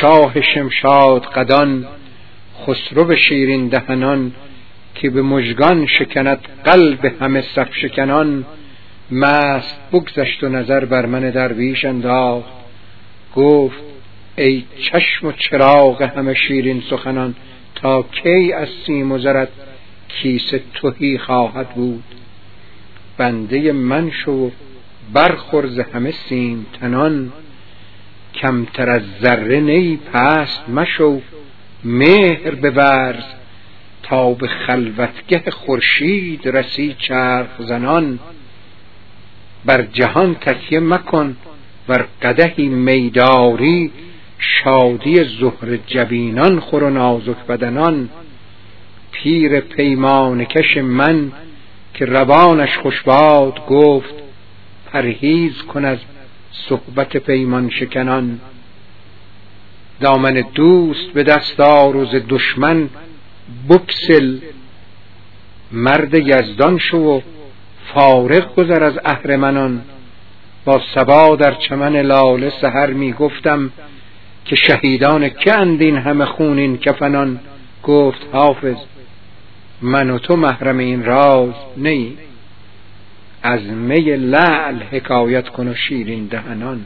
شاه شمشاد قدان خسرو شیرین دهنان که به مژگان شکند قلب همه صف شکنان مست بگذشت و نظر بر من درویش انداخت. گفت ای چشم و چراغ همه شیرین سخنان تا کی از سیم و زرت کیسه توهی خواهد بود؟ بنده من شو برخورز همه سیم تنان. کمتر از ذره نی پست مشو مهر بورز تا به خلوتگه خورشید رسی چرخ زنان. بر جهان تکیه مکن بر قدهی میداری شادی زهر جبینان خور و نازک بدنان. پیر پیمان کش من که روانش خوشباد گفت پرهیز کن از صحبت پیمان شکنان دامن دوست به دست آر دشمن بکسل. مرد یزدان شو و فارغ گذر از اهرمنان با سبا در چمن لاله سهر می گفتم که شهیدان که اندین همه خونین کفنان؟ گفت حافظ من و تو محرم این راز نی از می لعل حکایت کن و شیرین دهنان.